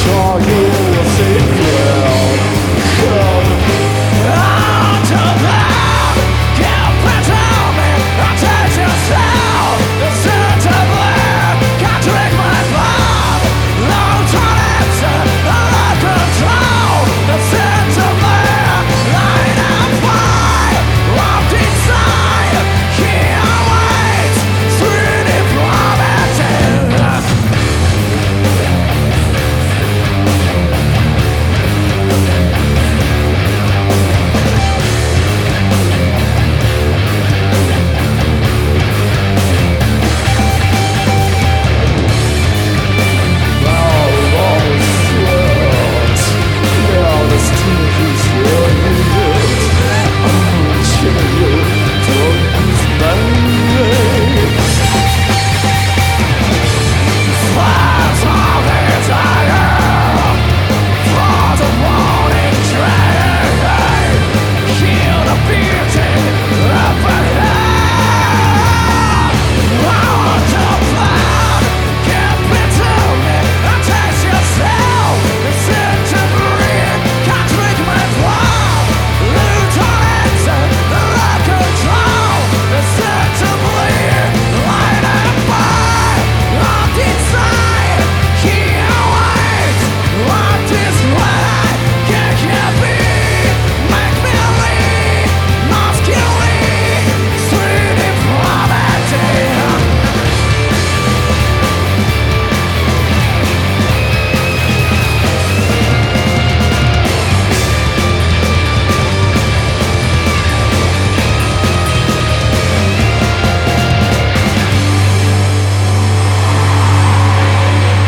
sure you will see